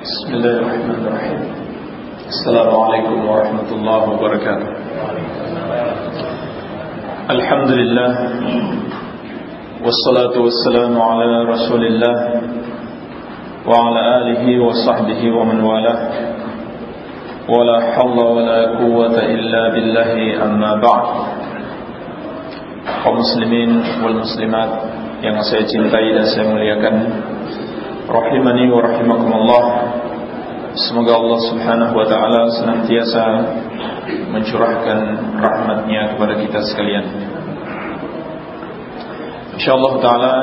بسم الله الرحمن الرحيم. السلام عليكم ورحمة الله وبركاته. الحمد لله والصلاة والسلام على رسول الله وعلى آله وصحبه ومن والاه. ولا حول ولا قوة إلا بالله أما بعد. kaum muslimin wal muslimat yang saya cintai dan saya muliakan. Rahimani wa rahimakumullah. Semoga Allah Subhanahu wa taala senantiasa mencurahkan rahmatnya kepada kita sekalian. Insyaallah taala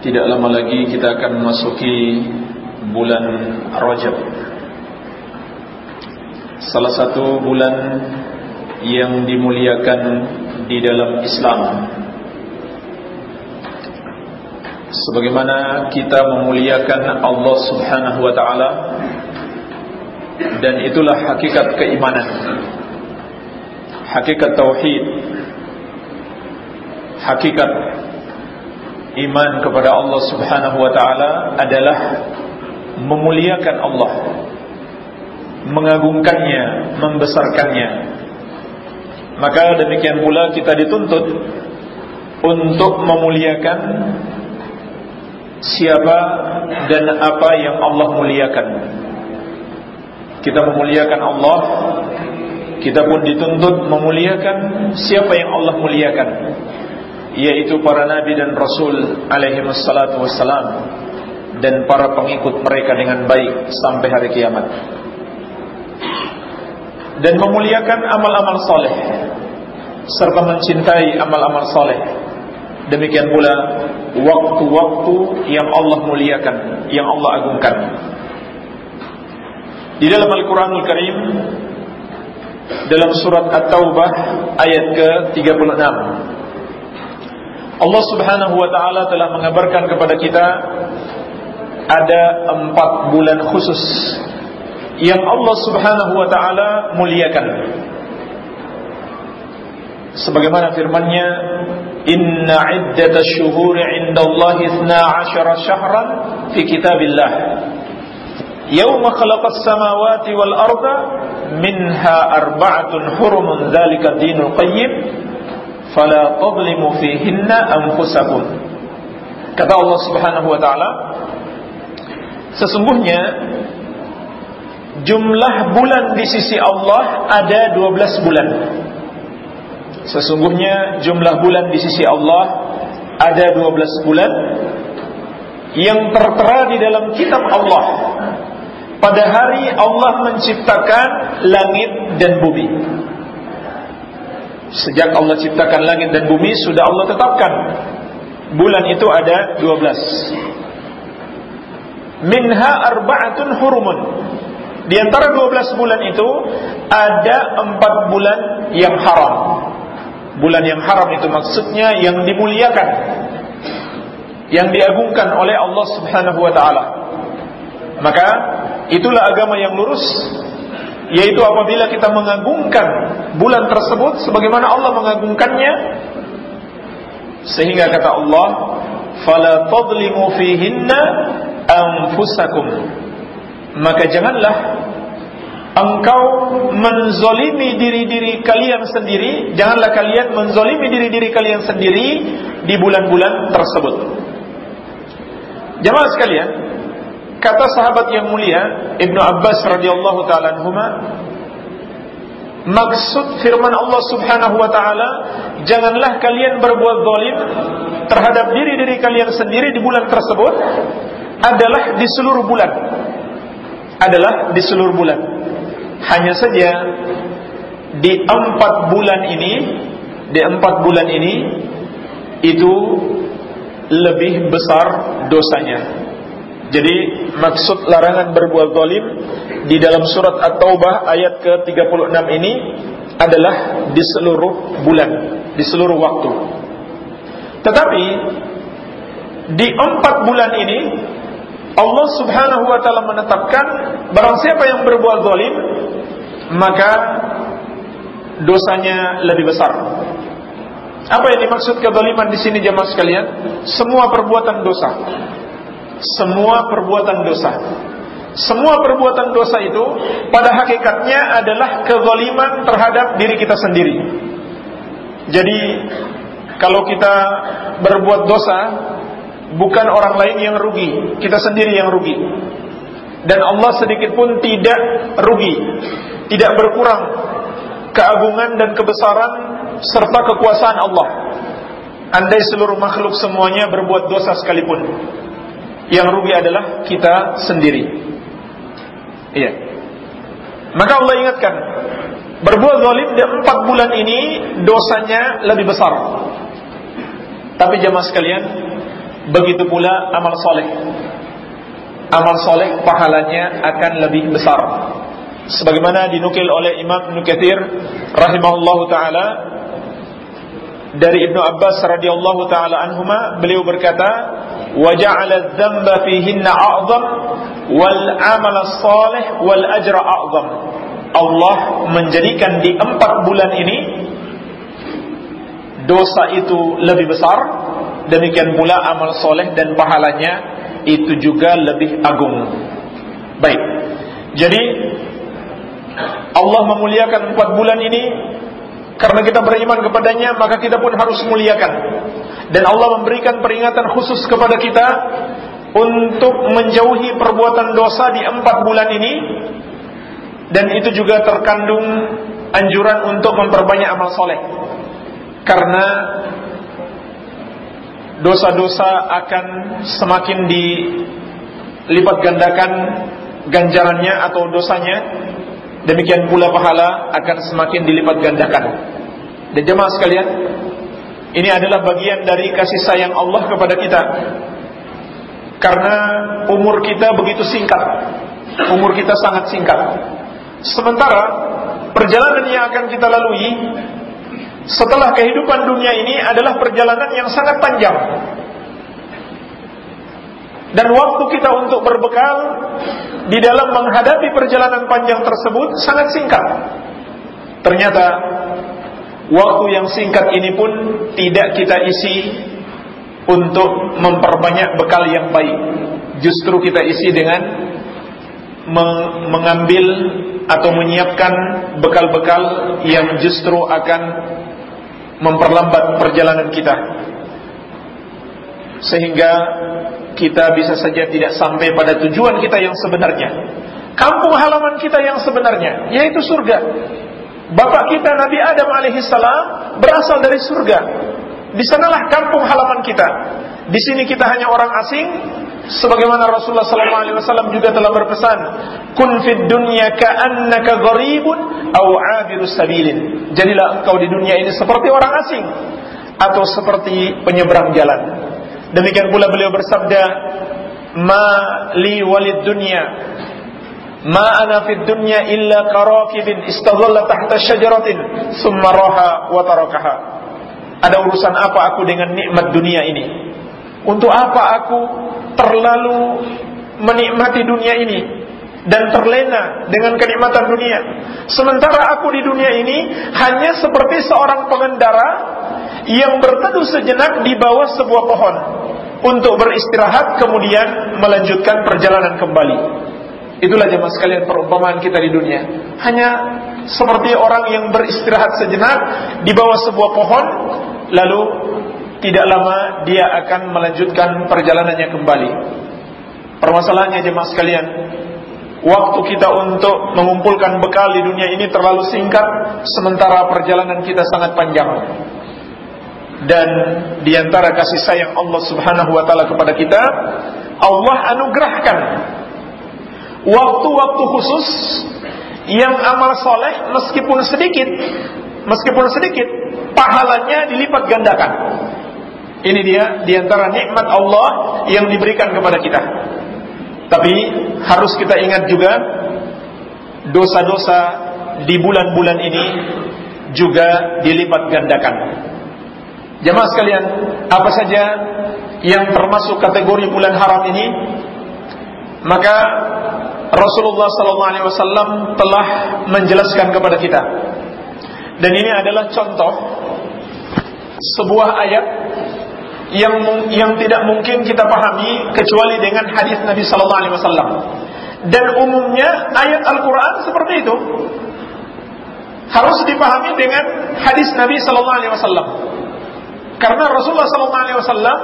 tidak lama lagi kita akan memasuki bulan Rajab. Salah satu bulan yang dimuliakan di dalam Islam sebagaimana kita memuliakan Allah Subhanahu wa taala dan itulah hakikat keimanan hakikat tauhid hakikat iman kepada Allah Subhanahu wa taala adalah memuliakan Allah mengagungkannya membesarkannya. Maka demikian pula kita dituntut untuk memuliakan siapa dan apa yang Allah muliakan. Kita memuliakan Allah, kita pun dituntut memuliakan siapa yang Allah muliakan, yaitu para nabi dan rasul alaihi wassalatu wassalam dan para pengikut mereka dengan baik sampai hari kiamat. Dan memuliakan amal-amal soleh serta mencintai amal-amal soleh Demikian pula waktu-waktu yang Allah muliakan, yang Allah agungkan. Di dalam Al-Qur'anul Karim dalam surat At-Taubah ayat ke-36 Allah Subhanahu wa taala telah mengabarkan kepada kita ada empat bulan khusus yang Allah Subhanahu wa taala muliakan sebagaimana firman-Nya inna iddatash shuhuri 'indallahi 12 syahran fi kitabillah. Yauma khalaqas samawati wal arda minha arba'atun hurumun dzalika dinul qayyim fala tadlimu fihinna anfusakum. Kata Allah Subhanahu wa taala sesungguhnya jumlah bulan di sisi Allah ada 12 bulan. Sesungguhnya jumlah bulan di sisi Allah ada 12 bulan yang tertera di dalam kitab Allah. Pada hari Allah menciptakan langit dan bumi. Sejak Allah ciptakan langit dan bumi sudah Allah tetapkan bulan itu ada 12. Minha arba'atun hurumun. Di antara 12 bulan itu ada 4 bulan yang haram bulan yang haram itu maksudnya yang dimuliakan. Yang diagungkan oleh Allah Subhanahu wa taala. Maka itulah agama yang lurus. Yaitu apabila kita mengagungkan bulan tersebut sebagaimana Allah mengagungkannya. Sehingga kata Allah fala tadlimu fihinna anfusakum. Maka janganlah engkau menzolimi diri-diri kalian sendiri, janganlah kalian menzolimi diri-diri kalian sendiri di bulan-bulan tersebut. Jamaah sekalian, kata sahabat yang mulia Ibnu Abbas radhiyallahu taala anhuma, maksud firman Allah Subhanahu wa taala, janganlah kalian berbuat zalim terhadap diri-diri kalian sendiri di bulan tersebut adalah di seluruh bulan. Adalah di seluruh bulan hanya saja di empat bulan ini, di empat bulan ini itu lebih besar dosanya. Jadi maksud larangan berbuat zalim di dalam surat At-Taubah ayat ke-36 ini adalah di seluruh bulan, di seluruh waktu. Tetapi di empat bulan ini Allah Subhanahu wa taala menetapkan barang siapa yang berbuat zalim maka dosanya lebih besar. Apa yang dimaksud kezaliman di sini jemaah sekalian? Semua perbuatan dosa. semua perbuatan dosa. Semua perbuatan dosa itu pada hakikatnya adalah kezaliman terhadap diri kita sendiri. Jadi kalau kita berbuat dosa bukan orang lain yang rugi, kita sendiri yang rugi. Dan Allah sedikit pun tidak rugi, tidak berkurang keagungan dan kebesaran serta kekuasaan Allah. Andai seluruh makhluk semuanya berbuat dosa sekalipun, yang rugi adalah kita sendiri. Iya. Maka Allah ingatkan, berbuat zalim di empat bulan ini dosanya lebih besar. Tapi jemaah sekalian, begitu pula amal soleh. Amal soleh pahalanya akan lebih besar. Sebagaimana dinukil oleh Imam Ibn rahimahullahu taala dari Ibnu Abbas radhiyallahu taala anhuma beliau berkata wa ja'ala dzamba fihinna a'zam wal amal salih wal ajra a'zam Allah menjadikan di empat bulan ini dosa itu lebih besar demikian pula amal soleh dan pahalanya itu juga lebih agung. Baik. Jadi Allah memuliakan empat bulan ini. Karena kita beriman kepadanya maka kita pun harus muliakan. Dan Allah memberikan peringatan khusus kepada kita untuk menjauhi perbuatan dosa di empat bulan ini. Dan itu juga terkandung anjuran untuk memperbanyak amal soleh. Karena dosa-dosa akan semakin dilipat gandakan ganjarannya atau dosanya demikian pula pahala akan semakin dilipat gandakan. Dan jemaah sekalian, ini adalah bagian dari kasih sayang Allah kepada kita. Karena umur kita begitu singkat. Umur kita sangat singkat. Sementara perjalanan yang akan kita lalui setelah kehidupan dunia ini adalah perjalanan yang sangat panjang. Dan waktu kita untuk berbekal di dalam menghadapi perjalanan panjang tersebut sangat singkat. Ternyata waktu yang singkat ini pun tidak kita isi untuk memperbanyak bekal yang baik. Justru kita isi dengan mengambil atau menyiapkan bekal-bekal yang justru akan memperlambat perjalanan kita. Sehingga kita bisa saja tidak sampai pada tujuan kita yang sebenarnya. Kampung halaman kita yang sebenarnya, yaitu surga. Bapak kita Nabi Adam alaihissalam berasal dari surga. Di sanalah kampung halaman kita. Di sini kita hanya orang asing, sebagaimana Rasulullah sallallahu alaihi wasallam juga telah berpesan, "Kun fid dunya ka'annaka gharibun aw 'abirus sabilin." Jadilah engkau di dunia ini seperti orang asing atau seperti penyeberang jalan. Demikian pula beliau bersabda, "Ma li walid dunya ana fid dunya illa karakibin istadhalla tahta syajaratin summa raha wa tarakaha." Ada urusan apa aku dengan nikmat dunia ini? Untuk apa aku terlalu menikmati dunia ini dan terlena dengan kenikmatan dunia. Sementara aku di dunia ini hanya seperti seorang pengendara yang berteduh sejenak di bawah sebuah pohon untuk beristirahat kemudian melanjutkan perjalanan kembali. Itulah jemaah sekalian perumpamaan kita di dunia. Hanya seperti orang yang beristirahat sejenak di bawah sebuah pohon lalu tidak lama dia akan melanjutkan perjalanannya kembali. Permasalahannya jemaah sekalian, waktu kita untuk mengumpulkan bekal di dunia ini terlalu singkat sementara perjalanan kita sangat panjang dan di antara kasih sayang Allah Subhanahu wa taala kepada kita, Allah anugerahkan waktu-waktu khusus yang amal soleh meskipun sedikit, meskipun sedikit, pahalanya dilipat gandakan. Ini dia di antara nikmat Allah yang diberikan kepada kita. Tapi harus kita ingat juga dosa-dosa di bulan-bulan ini juga dilipat gandakan. Jemaah sekalian, apa saja yang termasuk kategori bulan haram ini? Maka Rasulullah SAW telah menjelaskan kepada kita. Dan ini adalah contoh sebuah ayat yang yang tidak mungkin kita pahami kecuali dengan hadis Nabi sallallahu alaihi wasallam. Dan umumnya ayat Al-Qur'an seperti itu. Harus dipahami dengan hadis Nabi sallallahu alaihi wasallam. Karena Rasulullah sallallahu alaihi wasallam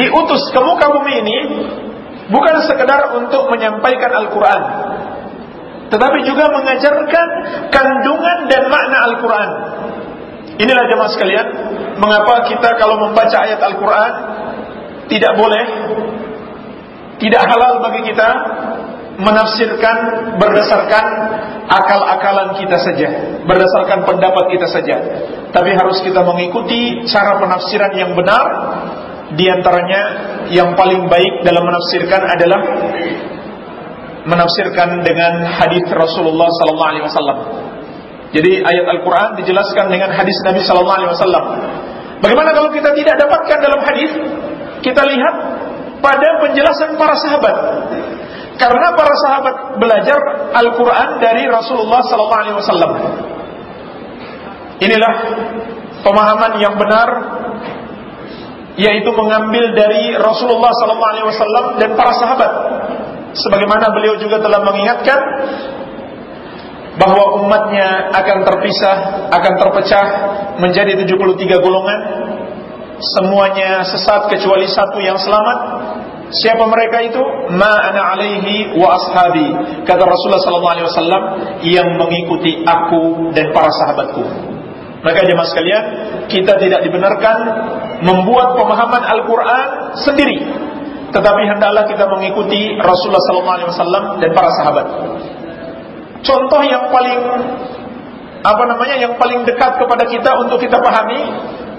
diutus ke muka bumi ini bukan sekedar untuk menyampaikan Al-Qur'an, tetapi juga mengajarkan kandungan dan makna Al-Qur'an. Inilah jemaah sekalian, mengapa kita kalau membaca ayat Al-Qur'an tidak boleh tidak halal bagi kita menafsirkan berdasarkan akal-akalan kita saja, berdasarkan pendapat kita saja. Tapi harus kita mengikuti cara penafsiran yang benar. Di antaranya yang paling baik dalam menafsirkan adalah menafsirkan dengan hadis Rasulullah sallallahu alaihi wasallam. Jadi ayat Al-Qur'an dijelaskan dengan hadis Nabi sallallahu alaihi wasallam. Bagaimana kalau kita tidak dapatkan dalam hadis? Kita lihat pada penjelasan para sahabat. Karena para sahabat belajar Al-Quran dari Rasulullah Sallallahu Alaihi Wasallam. Inilah pemahaman yang benar, yaitu mengambil dari Rasulullah Sallallahu Alaihi Wasallam dan para sahabat. Sebagaimana beliau juga telah mengingatkan bahwa umatnya akan terpisah, akan terpecah menjadi 73 golongan. Semuanya sesat kecuali satu yang selamat Siapa mereka itu? Ma ana alaihi wa ashabi. Kata Rasulullah sallallahu alaihi wasallam yang mengikuti aku dan para sahabatku. Maka jemaah sekalian, kita tidak dibenarkan membuat pemahaman Al-Qur'an sendiri. Tetapi hendaklah kita mengikuti Rasulullah sallallahu alaihi wasallam dan para sahabat. Contoh yang paling apa namanya yang paling dekat kepada kita untuk kita pahami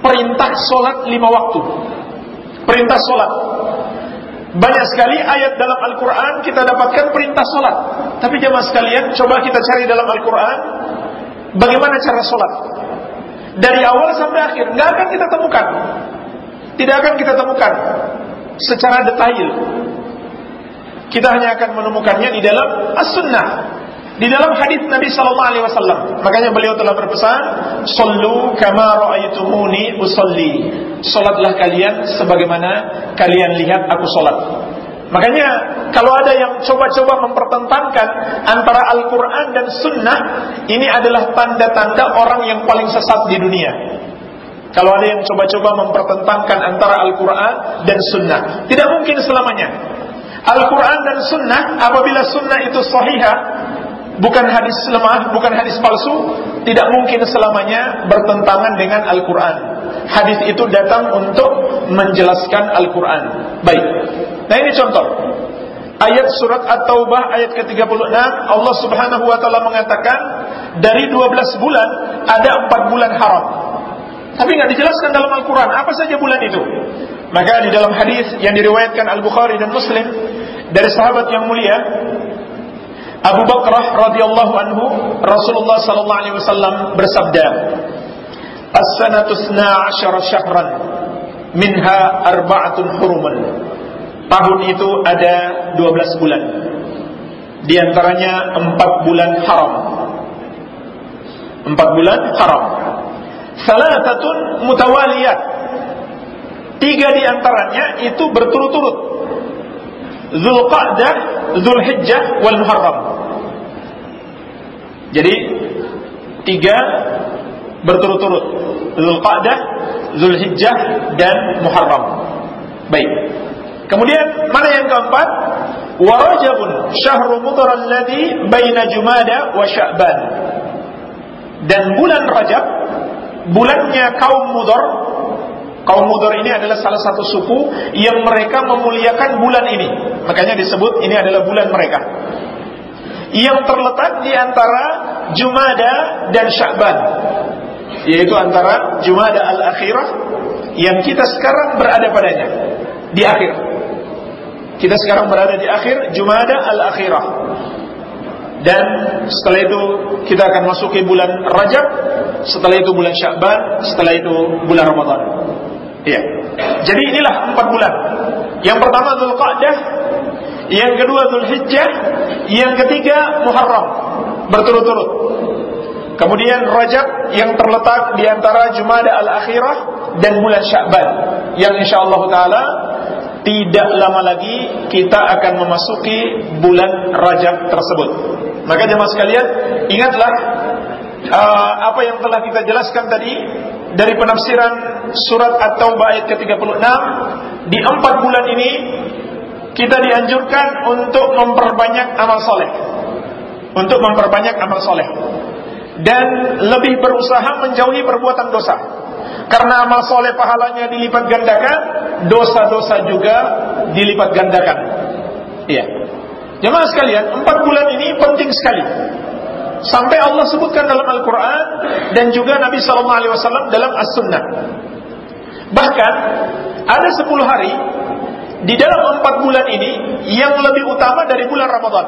perintah solat lima waktu. Perintah solat banyak sekali ayat dalam Al-Quran kita dapatkan perintah sholat. Tapi jemaah sekalian, coba kita cari dalam Al-Quran bagaimana cara sholat. Dari awal sampai akhir, nggak akan kita temukan. Tidak akan kita temukan secara detail. Kita hanya akan menemukannya di dalam As-Sunnah di dalam hadis Nabi Shallallahu Alaihi Wasallam. Makanya beliau telah berpesan, "Sallu kama ra'aitumuni usolli." Salatlah kalian sebagaimana kalian lihat aku salat. Makanya kalau ada yang coba-coba mempertentangkan antara Al-Quran dan Sunnah, ini adalah tanda-tanda orang yang paling sesat di dunia. Kalau ada yang coba-coba mempertentangkan antara Al-Quran dan Sunnah, tidak mungkin selamanya. Al-Quran dan Sunnah, apabila Sunnah itu sahihah, bukan hadis lemah, bukan hadis palsu, tidak mungkin selamanya bertentangan dengan Al-Quran. Hadis itu datang untuk menjelaskan Al-Quran. Baik. Nah ini contoh. Ayat surat At-Taubah ayat ke-36 Allah Subhanahu wa taala mengatakan dari 12 bulan ada 4 bulan haram. Tapi nggak dijelaskan dalam Al-Quran apa saja bulan itu. Maka di dalam hadis yang diriwayatkan Al-Bukhari dan Muslim dari sahabat yang mulia Abu Bakrah radhiyallahu anhu Rasulullah sallallahu alaihi wasallam bersabda As-sanatu 12 syahran minha arba'atun huruman Tahun itu ada 12 bulan. Di antaranya 4 bulan haram. 4 bulan haram. Salatatun mutawaliyat. Tiga di antaranya itu berturut-turut Zulqa'dah, Zulhijjah, wal Muharram jadi tiga berturut-turut Zulqa'dah, Zulhijjah dan Muharram. Baik. Kemudian mana yang keempat? Wa Rajabun syahru mudhar alladhi baina Jumada wa Sya'ban. Dan bulan Rajab bulannya kaum Mudhar Kaum Mudhar ini adalah salah satu suku yang mereka memuliakan bulan ini. Makanya disebut ini adalah bulan mereka. Yang terletak di antara Jumada dan Sya'ban yaitu antara Jumada al-akhirah yang kita sekarang berada padanya. Di akhir. Kita sekarang berada di akhir Jumada al-akhirah. Dan setelah itu kita akan masuki bulan Rajab setelah itu bulan Sya'ban setelah itu bulan Ramadan. Iya. Jadi inilah empat bulan. Yang pertama Zulqa'dah yang kedua Zulhijjah, yang ketiga Muharram berturut-turut. Kemudian Rajab yang terletak di antara Jumada al-Akhirah dan bulan Sya'ban. yang insyaallah taala tidak lama lagi kita akan memasuki bulan Rajab tersebut. Maka jemaah sekalian, ingatlah uh, apa yang telah kita jelaskan tadi dari penafsiran surat At-Taubah ayat ke-36 di empat bulan ini kita dianjurkan untuk memperbanyak amal soleh. Untuk memperbanyak amal soleh. Dan lebih berusaha menjauhi perbuatan dosa. Karena amal soleh pahalanya dilipat gandakan dosa-dosa juga dilipat gandakan. Iya. Jemaah sekalian empat bulan ini penting sekali. Sampai Allah sebutkan dalam Al-Quran dan juga Nabi SAW dalam As-Sunnah. Bahkan ada 10 hari di dalam 4 bulan ini yang lebih utama dari bulan Ramadan.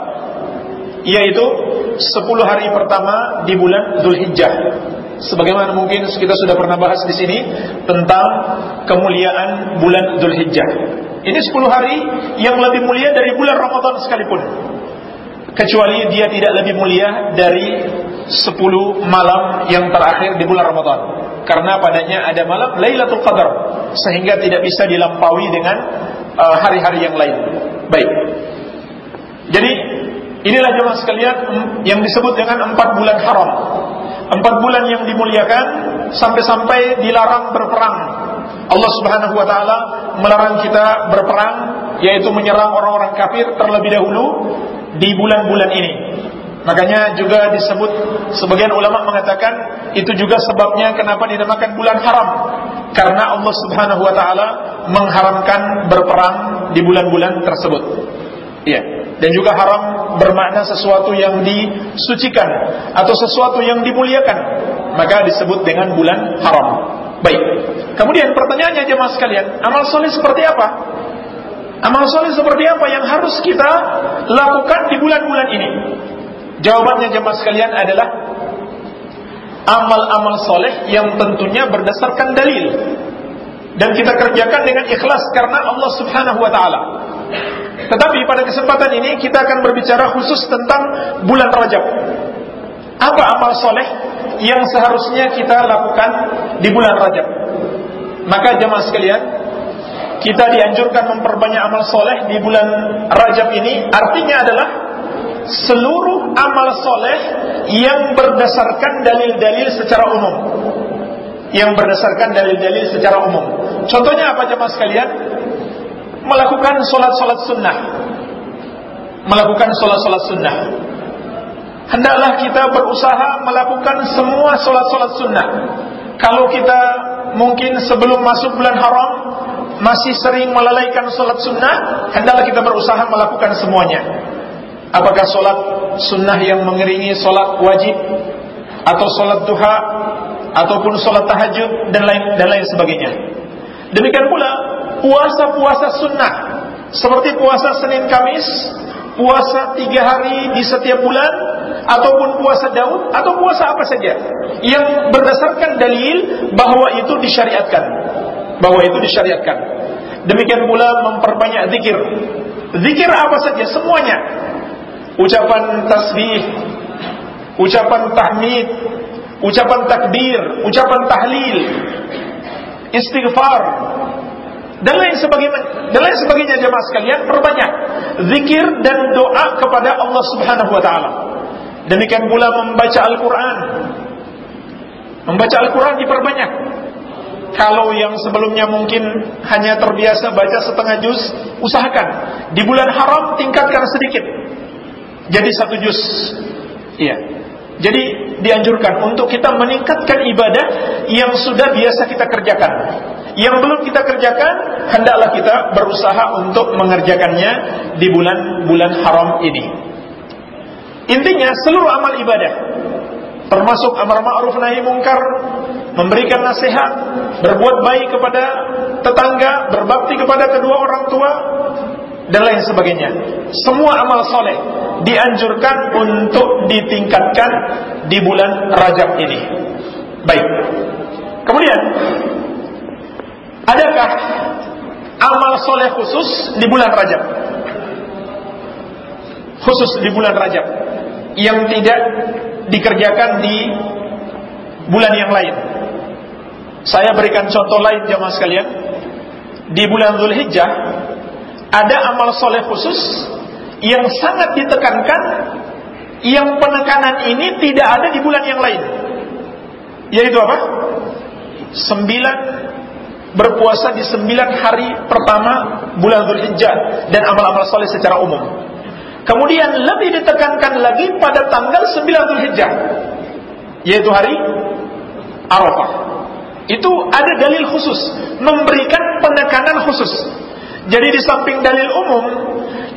Yaitu 10 hari pertama di bulan Zulhijjah. Sebagaimana mungkin kita sudah pernah bahas di sini tentang kemuliaan bulan Zulhijjah. Ini 10 hari yang lebih mulia dari bulan Ramadan sekalipun kecuali dia tidak lebih mulia dari 10 malam yang terakhir di bulan Ramadan karena padanya ada malam Lailatul Qadar sehingga tidak bisa dilampaui dengan uh, hari-hari yang lain. Baik. Jadi inilah jemaah sekalian yang disebut dengan empat bulan haram. Empat bulan yang dimuliakan sampai-sampai dilarang berperang. Allah Subhanahu wa taala melarang kita berperang yaitu menyerang orang-orang kafir terlebih dahulu di bulan-bulan ini. Makanya juga disebut sebagian ulama mengatakan itu juga sebabnya kenapa dinamakan bulan haram karena Allah Subhanahu wa taala mengharamkan berperang di bulan-bulan tersebut. Iya. Dan juga haram bermakna sesuatu yang disucikan atau sesuatu yang dimuliakan, maka disebut dengan bulan haram. Baik. Kemudian pertanyaannya jemaah sekalian, amal soleh seperti apa? Amal soleh seperti apa yang harus kita lakukan di bulan-bulan ini? Jawabannya jemaah sekalian adalah amal-amal soleh yang tentunya berdasarkan dalil dan kita kerjakan dengan ikhlas karena Allah Subhanahu wa taala. Tetapi pada kesempatan ini kita akan berbicara khusus tentang bulan Rajab. Apa amal soleh yang seharusnya kita lakukan di bulan Rajab? Maka jemaah sekalian, kita dianjurkan memperbanyak amal soleh di bulan Rajab ini artinya adalah seluruh amal soleh yang berdasarkan dalil-dalil secara umum. Yang berdasarkan dalil-dalil secara umum. Contohnya apa jemaah sekalian? Melakukan solat-solat sunnah. Melakukan solat-solat sunnah. Hendaklah kita berusaha melakukan semua solat-solat sunnah. Kalau kita mungkin sebelum masuk bulan haram masih sering melalaikan sholat sunnah, hendaklah kita berusaha melakukan semuanya. Apakah sholat sunnah yang mengiringi sholat wajib, atau sholat duha, ataupun sholat tahajud dan lain dan lain sebagainya. Demikian pula puasa-puasa sunnah, seperti puasa Senin Kamis, puasa tiga hari di setiap bulan, ataupun puasa Daud, atau puasa apa saja yang berdasarkan dalil bahwa itu disyariatkan bahwa itu disyariatkan. Demikian pula memperbanyak zikir. Zikir apa saja semuanya. Ucapan tasbih, ucapan tahmid, ucapan takbir, ucapan tahlil, istighfar dan lain sebagainya dan lain sebagainya jemaah sekalian perbanyak zikir dan doa kepada Allah Subhanahu wa taala. Demikian pula membaca Al-Qur'an. Membaca Al-Qur'an diperbanyak. Kalau yang sebelumnya mungkin hanya terbiasa baca setengah juz, usahakan di bulan haram tingkatkan sedikit. Jadi satu juz. Iya. Jadi dianjurkan untuk kita meningkatkan ibadah yang sudah biasa kita kerjakan. Yang belum kita kerjakan, hendaklah kita berusaha untuk mengerjakannya di bulan-bulan haram ini. Intinya seluruh amal ibadah termasuk amar ma'ruf nahi mungkar, memberikan nasihat, berbuat baik kepada tetangga, berbakti kepada kedua orang tua dan lain sebagainya. Semua amal soleh dianjurkan untuk ditingkatkan di bulan Rajab ini. Baik. Kemudian adakah amal soleh khusus di bulan Rajab? Khusus di bulan Rajab yang tidak dikerjakan di bulan yang lain. Saya berikan contoh lain jemaah sekalian. di bulan Zulhijjah ada amal soleh khusus yang sangat ditekankan yang penekanan ini tidak ada di bulan yang lain. Yaitu apa? sembilan berpuasa di sembilan hari pertama bulan Zulhijjah dan amal-amal soleh secara umum. Kemudian lebih ditekankan lagi pada tanggal sembilan Zulhijjah yaitu hari Arafah. Itu ada dalil khusus memberikan penekanan khusus jadi di samping dalil umum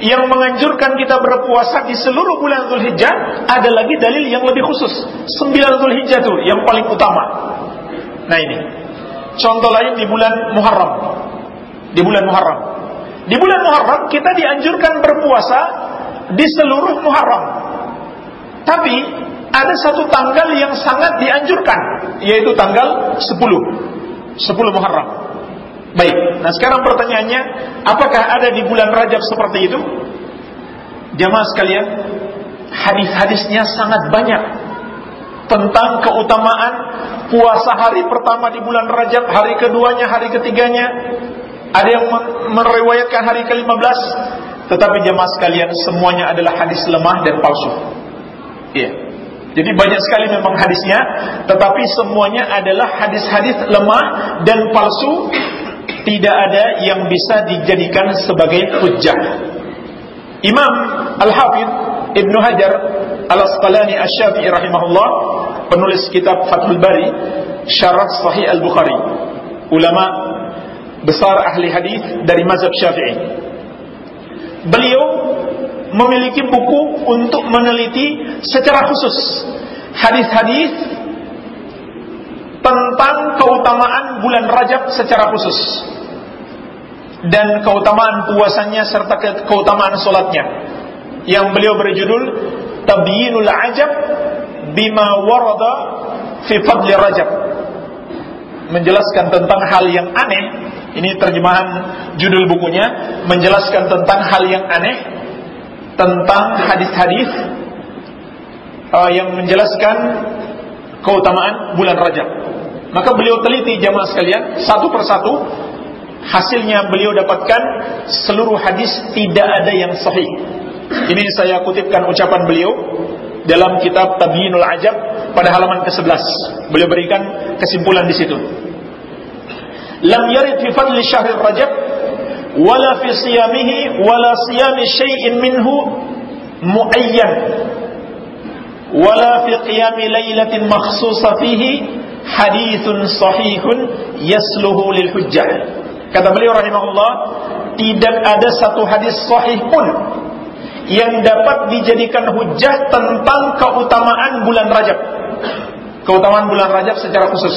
yang menganjurkan kita berpuasa di seluruh bulan Zulhijjah, ada lagi dalil yang lebih khusus. Sembilan Zulhijjah itu yang paling utama. Nah ini. Contoh lain di bulan Muharram. Di bulan Muharram. Di bulan Muharram kita dianjurkan berpuasa di seluruh Muharram. Tapi ada satu tanggal yang sangat dianjurkan, yaitu tanggal 10. 10 Muharram. Baik, nah sekarang pertanyaannya, apakah ada di bulan Rajab seperti itu? Jamaah sekalian, hadis-hadisnya sangat banyak tentang keutamaan puasa hari pertama di bulan Rajab, hari keduanya, hari ketiganya. Ada yang meriwayatkan hari ke-15, tetapi jamaah sekalian semuanya adalah hadis lemah dan palsu. Iya. Jadi banyak sekali memang hadisnya, tetapi semuanya adalah hadis-hadis lemah dan palsu tidak ada yang bisa dijadikan sebagai hujjah. Imam Al-Hafidh Ibnu Hajar Al-Asqalani Asy-Syafi'i rahimahullah penulis kitab Fathul Bari Syarah Sahih Al-Bukhari ulama besar ahli hadis dari mazhab Syafi'i beliau memiliki buku untuk meneliti secara khusus hadis-hadis tentang keutamaan bulan Rajab secara khusus. Dan keutamaan puasanya serta keutamaan solatnya. Yang beliau berjudul Tabyinul Ajab bima warada fi fadli Rajab. Menjelaskan tentang hal yang aneh ini terjemahan judul bukunya menjelaskan tentang hal yang aneh tentang hadis-hadis uh, yang menjelaskan keutamaan bulan Rajab maka beliau teliti jamaah sekalian satu persatu hasilnya beliau dapatkan seluruh hadis tidak ada yang sahih. Ini saya kutipkan ucapan beliau dalam kitab Tabyinul Ajab pada halaman ke-11. Beliau berikan kesimpulan di situ. Lam yarid fi fadli syahr Rajab wala fi siyamihi wala siyami syai'in minhu muayyan wala fi qiyami lailatin makhsusa fihi hadithun sahihun yasluhu lil hujjah. Kata beliau rahimahullah, tidak ada satu hadis sahih pun yang dapat dijadikan hujjah tentang keutamaan bulan Rajab. Keutamaan bulan Rajab secara khusus.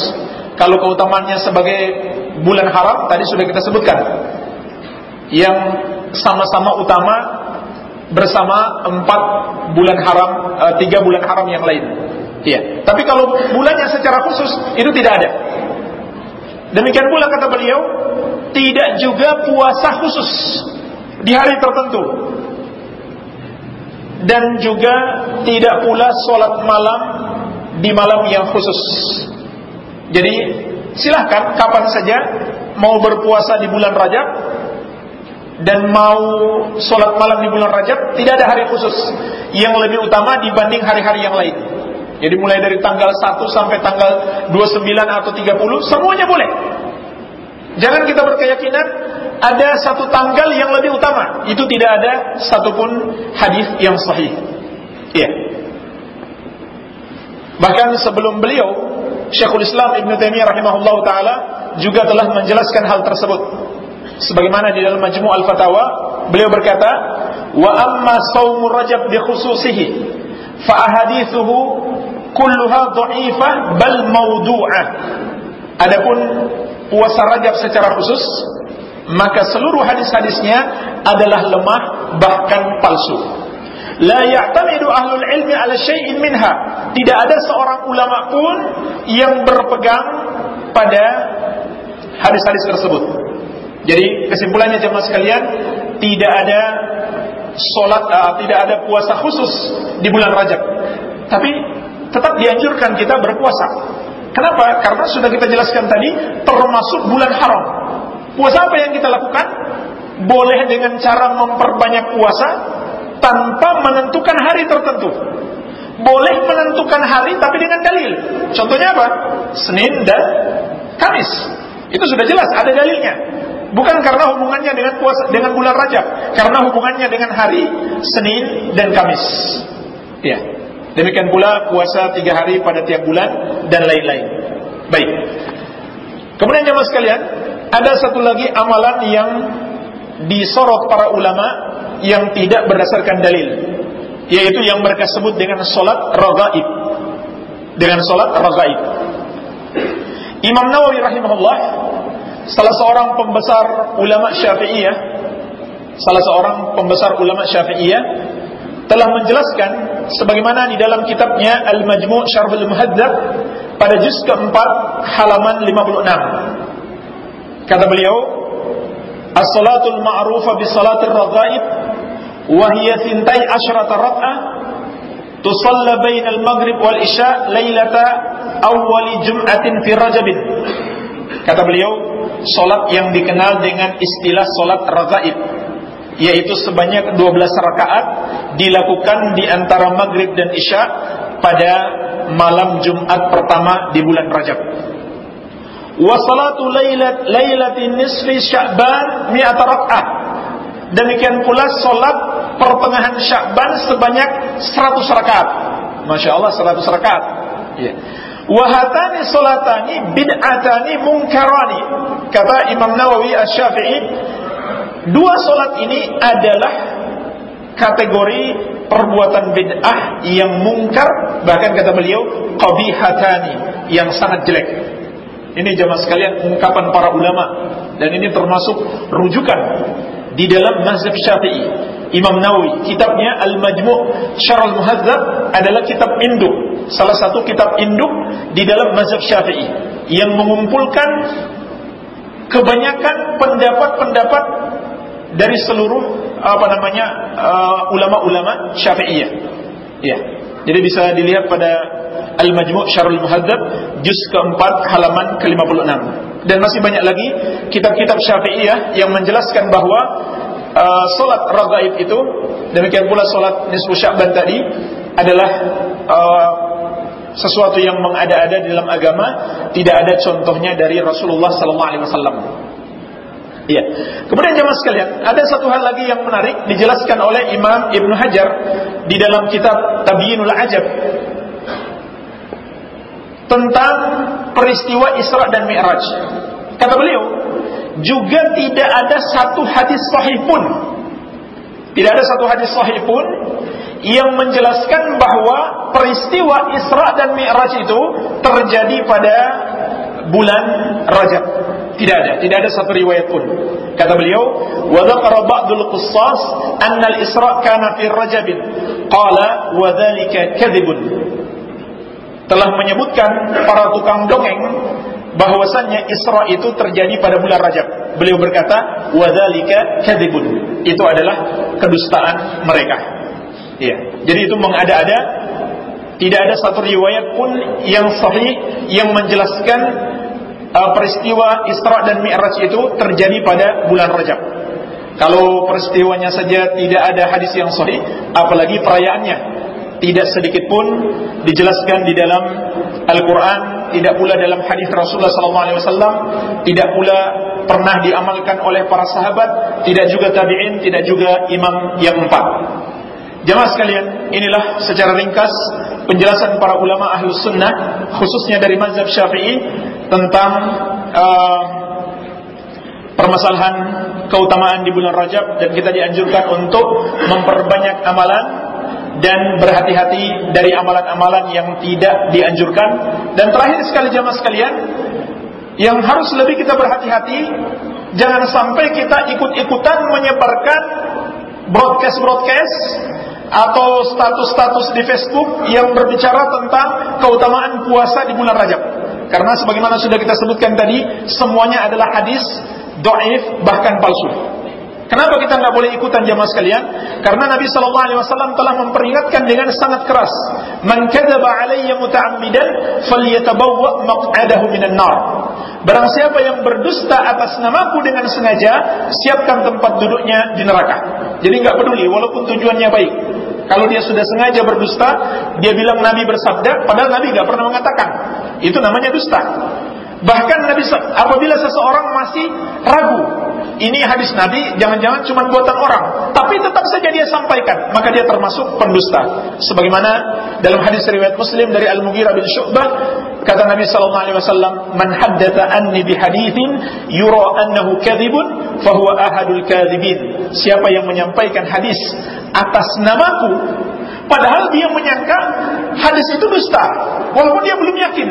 Kalau keutamaannya sebagai bulan haram tadi sudah kita sebutkan. Yang sama-sama utama bersama empat bulan haram, eh, tiga bulan haram yang lain. Iya. Tapi kalau bulannya secara khusus itu tidak ada. Demikian pula kata beliau, tidak juga puasa khusus di hari tertentu. Dan juga tidak pula sholat malam di malam yang khusus. Jadi silahkan kapan saja mau berpuasa di bulan Rajab dan mau sholat malam di bulan Rajab tidak ada hari khusus yang lebih utama dibanding hari-hari yang lain. Jadi mulai dari tanggal 1 sampai tanggal 29 atau 30 semuanya boleh. Jangan kita berkeyakinan ada satu tanggal yang lebih utama. Itu tidak ada satupun hadis yang sahih. Iya. Bahkan sebelum beliau Syekhul Islam Ibn Taimiyah rahimahullah taala juga telah menjelaskan hal tersebut. Sebagaimana di dalam Majmu' Al-Fatawa, beliau berkata, "Wa amma shaumur Rajab bi khususihi fa ahadithuhu kulluha dha'ifah bal mawdu'ah. Adapun puasa Rajab secara khusus, maka seluruh hadis-hadisnya adalah lemah bahkan palsu. La ya'tamidu ahlul ilmi ala syai'in minha. Tidak ada seorang ulama pun yang berpegang pada hadis-hadis tersebut. Jadi kesimpulannya jemaah sekalian, tidak ada solat, uh, tidak ada puasa khusus di bulan Rajab. Tapi tetap dianjurkan kita berpuasa. Kenapa? Karena sudah kita jelaskan tadi termasuk bulan haram. Puasa apa yang kita lakukan? Boleh dengan cara memperbanyak puasa tanpa menentukan hari tertentu. Boleh menentukan hari tapi dengan dalil. Contohnya apa? Senin dan Kamis. Itu sudah jelas ada dalilnya. Bukan karena hubungannya dengan puasa dengan bulan Rajab, karena hubungannya dengan hari Senin dan Kamis. Ya. Demikian pula puasa tiga hari pada tiap bulan dan lain-lain. Baik. Kemudian jemaah sekalian, ada satu lagi amalan yang disorot para ulama yang tidak berdasarkan dalil yaitu yang mereka sebut dengan solat ragaib dengan solat ragaib Imam Nawawi rahimahullah salah seorang pembesar ulama syafi'iyah salah seorang pembesar ulama syafi'iyah telah menjelaskan sebagaimana di dalam kitabnya Al-Majmu' Syarhul Muhadzab pada juz keempat halaman 56 Kata beliau, As-salatul ma'rufa bi salatir raghaib wa hiya thintai asyrata rak'ah tusalla bainal maghrib wal isya lailata awwali jum'atin fi rajabin. Kata beliau, salat yang dikenal dengan istilah salat raghaib yaitu sebanyak 12 rakaat dilakukan di antara maghrib dan isya pada malam Jumat pertama di bulan Rajab. Wa salatu lailat lailatin nisfi sya'ban mi'ata rak'ah. Demikian pula salat pertengahan Sya'ban sebanyak 100 rakaat. Masya Allah 100 rakaat. Ya. Wahatani salatani bid'atani mungkarani kata Imam Nawawi Asy-Syafi'i dua salat ini adalah kategori perbuatan bid'ah yang mungkar. Bahkan kata beliau qabihatani yang sangat jelek. Ini jamaah sekalian ungkapan para ulama. Dan ini termasuk rujukan di dalam mazhab Syafi'i. Imam Nawawi, kitabnya Al-Majmu' Syarh Al-Muhadzab adalah kitab induk, salah satu kitab induk di dalam mazhab Syafi'i. Yang mengumpulkan kebanyakan pendapat-pendapat dari seluruh apa namanya uh, ulama-ulama Syafi'iyah. Ya. Jadi bisa dilihat pada Al-Majmu' Syarul Muhadzab juz keempat halaman ke-56. Dan masih banyak lagi kitab-kitab Syafi'iyah yang menjelaskan bahwa uh, salat ragaib itu demikian pula salat nisfu Sya'ban tadi adalah uh, sesuatu yang mengada-ada di dalam agama, tidak ada contohnya dari Rasulullah sallallahu alaihi wasallam. Iya. Kemudian jemaah sekalian, ada satu hal lagi yang menarik dijelaskan oleh Imam Ibnu Hajar di dalam kitab Tabyinul Ajab tentang peristiwa Isra dan Mi'raj. Kata beliau, juga tidak ada satu hadis sahih pun. Tidak ada satu hadis sahih pun yang menjelaskan bahwa peristiwa Isra dan Mi'raj itu terjadi pada bulan Rajab. Tidak ada, tidak ada satu riwayat pun. Kata beliau, "Wa dzakara ba'dul qussas anna al-Isra kana fi Rajab." Qala wa dzalika kadzibun. Telah menyebutkan para tukang dongeng bahwasannya Isra itu terjadi pada bulan Rajab. Beliau berkata, "Wa dzalika kadzibun." Itu adalah kedustaan mereka. Iya. Jadi itu mengada-ada tidak ada satu riwayat pun yang sahih yang menjelaskan uh, peristiwa Isra dan Mi'raj itu terjadi pada bulan Rajab. Kalau peristiwanya saja tidak ada hadis yang sahih, apalagi perayaannya. Tidak sedikit pun dijelaskan di dalam Al-Quran, tidak pula dalam hadis Rasulullah SAW, tidak pula pernah diamalkan oleh para sahabat, tidak juga tabi'in, tidak juga imam yang empat. Jemaah sekalian, inilah secara ringkas penjelasan para ulama ahlu sunnah, khususnya dari mazhab syafi'i, tentang uh, permasalahan keutamaan di bulan Rajab dan kita dianjurkan untuk memperbanyak amalan dan berhati-hati dari amalan-amalan yang tidak dianjurkan. Dan terakhir sekali jamaah sekalian yang harus lebih kita berhati-hati jangan sampai kita ikut-ikutan menyebarkan broadcast-broadcast atau status-status di Facebook yang berbicara tentang keutamaan puasa di bulan Rajab. Karena sebagaimana sudah kita sebutkan tadi, semuanya adalah hadis doif bahkan palsu. Kenapa kita nggak boleh ikutan jamaah sekalian? Karena Nabi Shallallahu Alaihi Wasallam telah memperingatkan dengan sangat keras. Man kadzaba alayya muta'ammidan falyatabawwa maq'adahu minan nar. Barang siapa yang berdusta atas namaku dengan sengaja, siapkan tempat duduknya di neraka. Jadi nggak peduli, walaupun tujuannya baik. Kalau dia sudah sengaja berdusta, dia bilang Nabi bersabda, padahal Nabi nggak pernah mengatakan. Itu namanya dusta. Bahkan Nabi apabila seseorang masih ragu, ini hadis Nabi jangan-jangan cuma buatan orang, tapi tetap saja dia sampaikan, maka dia termasuk pendusta. Sebagaimana dalam hadis riwayat Muslim dari Al-Mughirah bin Syu'bah, kata Nabi sallallahu alaihi wasallam, "Man haddatha anni bi haditsin yura annahu kadzibun, fahuwa ahadul kadzibin." Siapa yang menyampaikan hadis atas namaku padahal dia menyangka hadis itu dusta, walaupun dia belum yakin.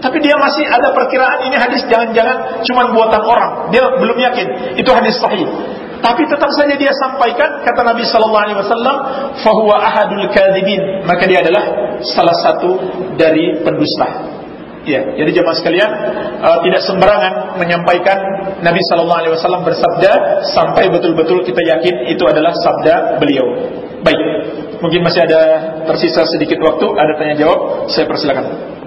Tapi dia masih ada perkiraan ini hadis jangan-jangan cuma buatan orang. Dia belum yakin itu hadis sahih. Tapi tetap saja dia sampaikan kata Nabi sallallahu alaihi wasallam, "Fahuwa ahadul kadzibin." Maka dia adalah salah satu dari pendusta. Ya, jadi jemaah sekalian uh, tidak sembarangan menyampaikan Nabi sallallahu alaihi wasallam bersabda sampai betul-betul kita yakin itu adalah sabda beliau. Baik. Mungkin masih ada tersisa sedikit waktu, ada tanya jawab, saya persilakan.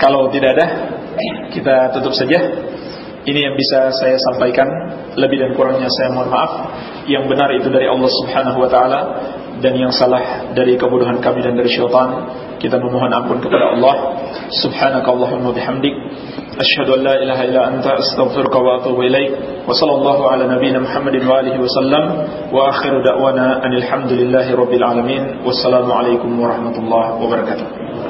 Kalau tidak ada, kita tutup saja. Ini yang bisa saya sampaikan. Lebih dan kurangnya saya mohon maaf. Yang benar itu dari Allah Subhanahu wa taala dan yang salah dari kebodohan kami dan dari syaitan. Kita memohon ampun kepada Allah. Subhanakallahumma bihamdik asyhadu an la ilaha illa anta astaghfiruka wa atubu ilaik. Wa sallallahu ala nabiyyina Muhammadin wa alihi wasallam wa akhiru da'wana anil hamdulillahi rabbil alamin. Wassalamu alaikum warahmatullahi wabarakatuh.